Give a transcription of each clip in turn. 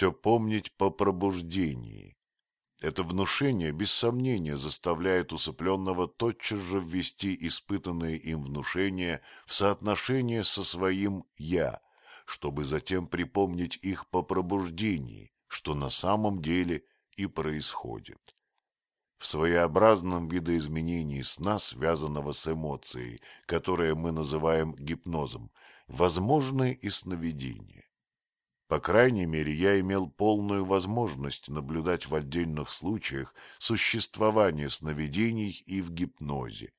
все помнить по пробуждении. Это внушение, без сомнения, заставляет усыпленного тотчас же ввести испытанные им внушения в соотношение со своим «я», чтобы затем припомнить их по пробуждении, что на самом деле и происходит. В своеобразном видоизменении сна, связанного с эмоцией, которое мы называем гипнозом, возможны и сновидения. По крайней мере, я имел полную возможность наблюдать в отдельных случаях существование сновидений и в гипнозе.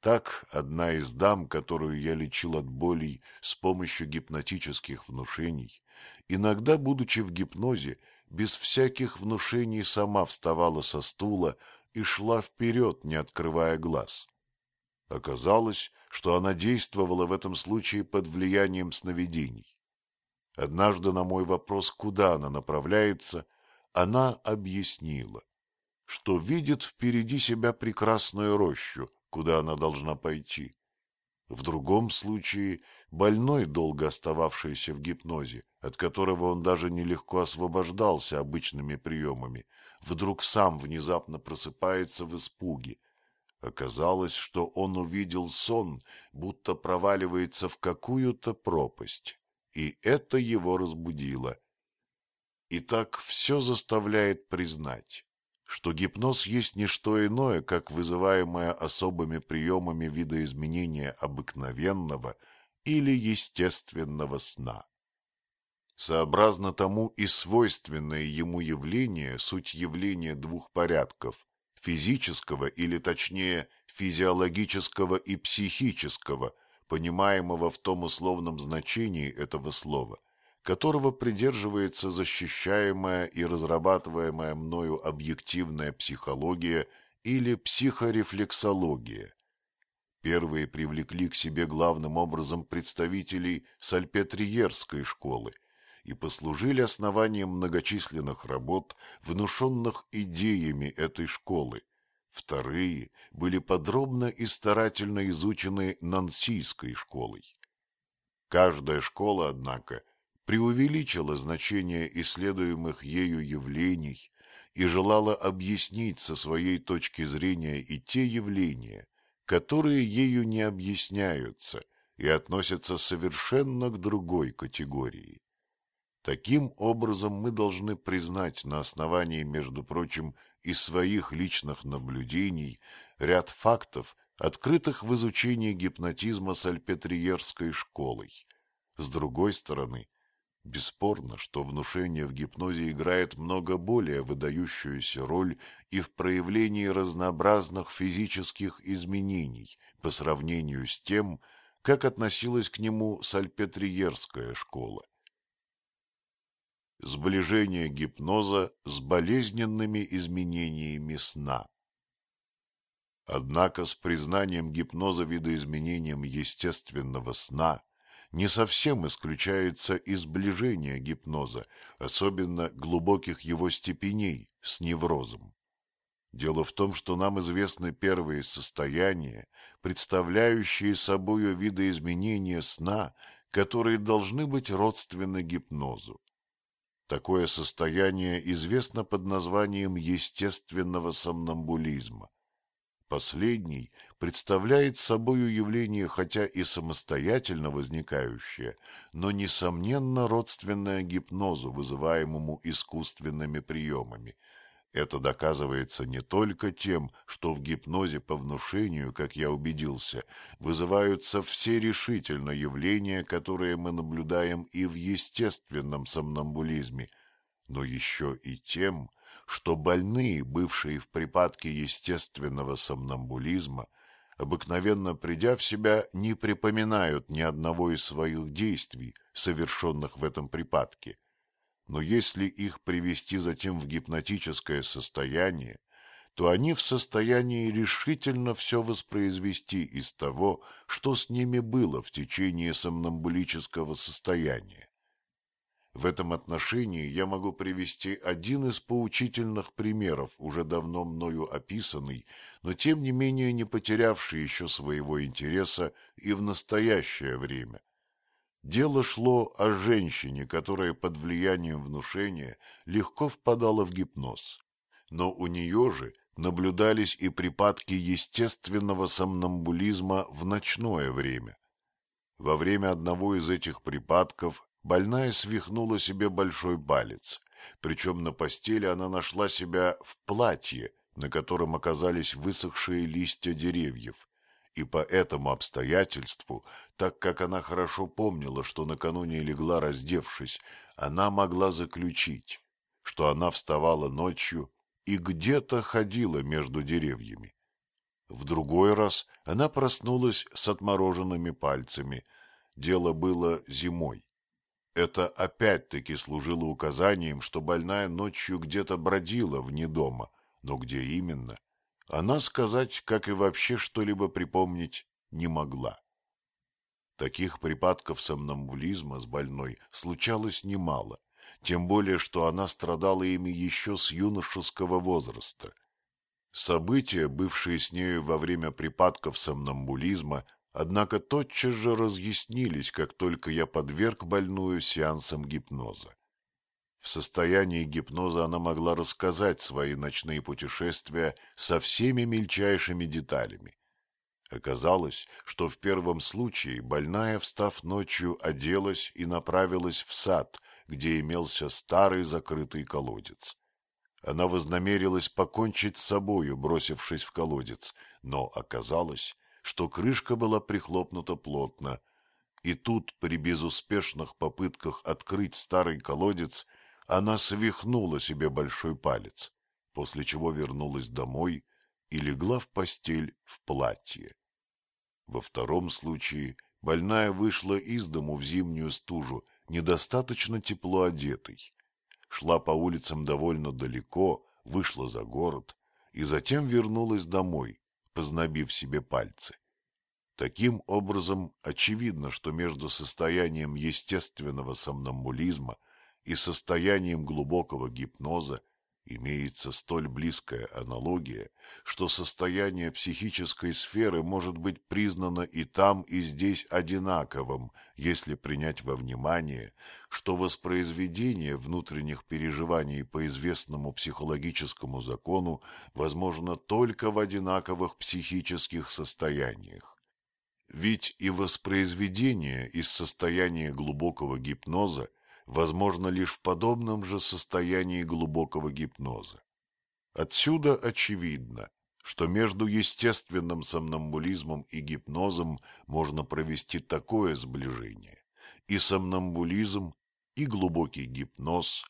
Так, одна из дам, которую я лечил от болей с помощью гипнотических внушений, иногда, будучи в гипнозе, без всяких внушений сама вставала со стула и шла вперед, не открывая глаз. Оказалось, что она действовала в этом случае под влиянием сновидений. Однажды на мой вопрос, куда она направляется, она объяснила, что видит впереди себя прекрасную рощу, куда она должна пойти. В другом случае больной, долго остававшийся в гипнозе, от которого он даже нелегко освобождался обычными приемами, вдруг сам внезапно просыпается в испуге. Оказалось, что он увидел сон, будто проваливается в какую-то пропасть и это его разбудило. Итак, все заставляет признать, что гипноз есть не что иное, как вызываемое особыми приемами видоизменения обыкновенного или естественного сна. Сообразно тому и свойственное ему явление суть явления двух порядков – физического или, точнее, физиологического и психического, понимаемого в том условном значении этого слова, которого придерживается защищаемая и разрабатываемая мною объективная психология или психорефлексология. Первые привлекли к себе главным образом представителей сальпетриерской школы и послужили основанием многочисленных работ, внушенных идеями этой школы, Вторые были подробно и старательно изучены Нансийской школой. Каждая школа, однако, преувеличила значение исследуемых ею явлений и желала объяснить со своей точки зрения и те явления, которые ею не объясняются и относятся совершенно к другой категории. Таким образом, мы должны признать на основании, между прочим, из своих личных наблюдений ряд фактов, открытых в изучении гипнотизма сальпетриерской школой. С другой стороны, бесспорно, что внушение в гипнозе играет много более выдающуюся роль и в проявлении разнообразных физических изменений по сравнению с тем, как относилась к нему сальпетриерская школа сближение гипноза с болезненными изменениями сна. Однако с признанием гипноза видоизменением естественного сна не совсем исключается сближение гипноза, особенно глубоких его степеней, с неврозом. Дело в том, что нам известны первые состояния, представляющие собою видоизменения сна, которые должны быть родственны гипнозу. Такое состояние известно под названием естественного сомнамбулизма. Последний представляет собою явление хотя и самостоятельно возникающее, но, несомненно, родственное гипнозу, вызываемому искусственными приемами – это доказывается не только тем, что в гипнозе по внушению, как я убедился, вызываются все решительно явления, которые мы наблюдаем и в естественном сомнамбулизме, но еще и тем, что больные, бывшие в припадке естественного сомнамбулизма, обыкновенно придя в себя, не припоминают ни одного из своих действий, совершенных в этом припадке, но если их привести затем в гипнотическое состояние, то они в состоянии решительно все воспроизвести из того, что с ними было в течение сомнамбулического состояния. В этом отношении я могу привести один из поучительных примеров, уже давно мною описанный, но тем не менее не потерявший еще своего интереса и в настоящее время – Дело шло о женщине, которая под влиянием внушения легко впадала в гипноз. Но у нее же наблюдались и припадки естественного сомнамбулизма в ночное время. Во время одного из этих припадков больная свихнула себе большой палец, причем на постели она нашла себя в платье, на котором оказались высохшие листья деревьев, и по этому обстоятельству, так как она хорошо помнила, что накануне легла раздевшись, она могла заключить, что она вставала ночью и где-то ходила между деревьями. В другой раз она проснулась с отмороженными пальцами. Дело было зимой. Это опять-таки служило указанием, что больная ночью где-то бродила вне дома, но где именно, она сказать, как и вообще что-либо припомнить, не могла. Таких припадков сомнамбулизма с больной случалось немало, тем более, что она страдала ими еще с юношеского возраста. События, бывшие с нею во время припадков сомнамбулизма, однако тотчас же разъяснились, как только я подверг больную сеансам гипноза. В состоянии гипноза она могла рассказать свои ночные путешествия со всеми мельчайшими деталями. Оказалось, что в первом случае больная, встав ночью, оделась и направилась в сад, где имелся старый закрытый колодец. Она вознамерилась покончить с собою, бросившись в колодец, но оказалось, что крышка была прихлопнута плотно, и тут при безуспешных попытках открыть старый колодец она свихнула себе большой палец, после чего вернулась домой и легла в постель в платье. Во втором случае больная вышла из дому в зимнюю стужу недостаточно тепло одетой, шла по улицам довольно далеко, вышла за город и затем вернулась домой, познобив себе пальцы. Таким образом, очевидно, что между состоянием естественного сомнамбулизма и состоянием глубокого гипноза имеется столь близкая аналогия, что состояние психической сферы может быть признано и там, и здесь одинаковым, если принять во внимание, что воспроизведение внутренних переживаний по известному психологическому закону возможно только в одинаковых психических состояниях. Ведь и воспроизведение из состояния глубокого гипноза возможно лишь в подобном же состоянии глубокого гипноза. Отсюда очевидно, что между естественным сомнамбулизмом и гипнозом можно провести такое сближение. И сомнамбулизм, и глубокий гипноз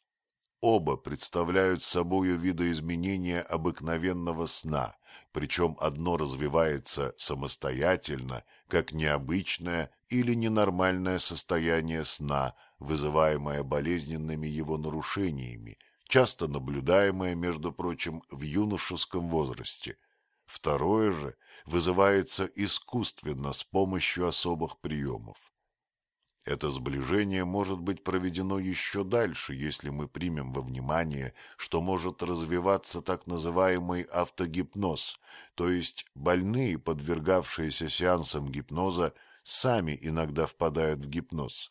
оба представляют собою видоизменения обыкновенного сна, причем одно развивается самостоятельно, как необычное или ненормальное состояние сна, вызываемое болезненными его нарушениями, часто наблюдаемое, между прочим, в юношеском возрасте. Второе же вызывается искусственно с помощью особых приемов. Это сближение может быть проведено еще дальше, если мы примем во внимание, что может развиваться так называемый автогипноз, то есть больные, подвергавшиеся сеансам гипноза, сами иногда впадают в гипноз.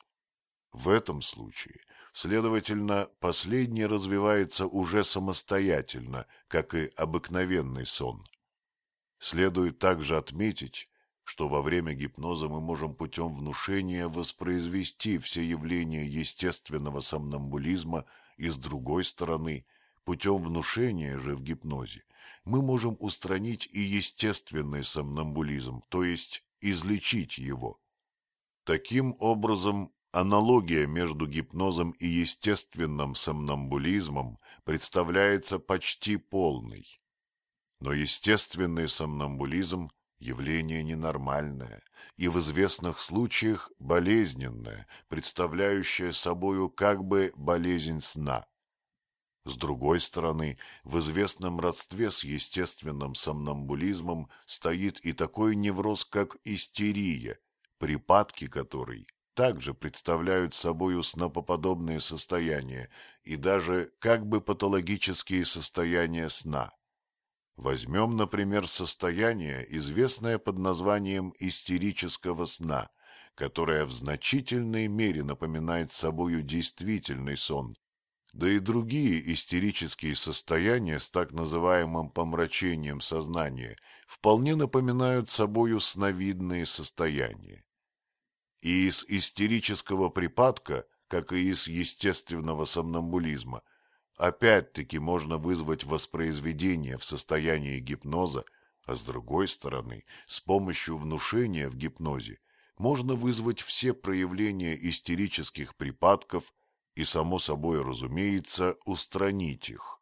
В этом случае, следовательно, последний развивается уже самостоятельно, как и обыкновенный сон. Следует также отметить, что во время гипноза мы можем путем внушения воспроизвести все явления естественного сомнамбулизма и, с другой стороны, путем внушения же в гипнозе мы можем устранить и естественный сомнамбулизм, то есть излечить его. Таким образом, аналогия между гипнозом и естественным сомнамбулизмом представляется почти полной. Но естественный сомнамбулизм – явление ненормальное и в известных случаях болезненное, представляющее собою как бы болезнь сна. С другой стороны, в известном родстве с естественным сомнамбулизмом стоит и такой невроз, как истерия, припадки которой также представляют собою снопоподобные состояния и даже как бы патологические состояния сна. Возьмем, например, состояние, известное под названием истерического сна, которая в значительной мере напоминает собою действительный сон, да и другие истерические состояния с так называемым помрачением сознания вполне напоминают собою сновидные состояния. И из истерического припадка, как и из естественного сомнамбулизма, опять-таки можно вызвать воспроизведение в состоянии гипноза, а с другой стороны, с помощью внушения в гипнозе можно вызвать все проявления истерических припадков и, само собой разумеется, устранить их.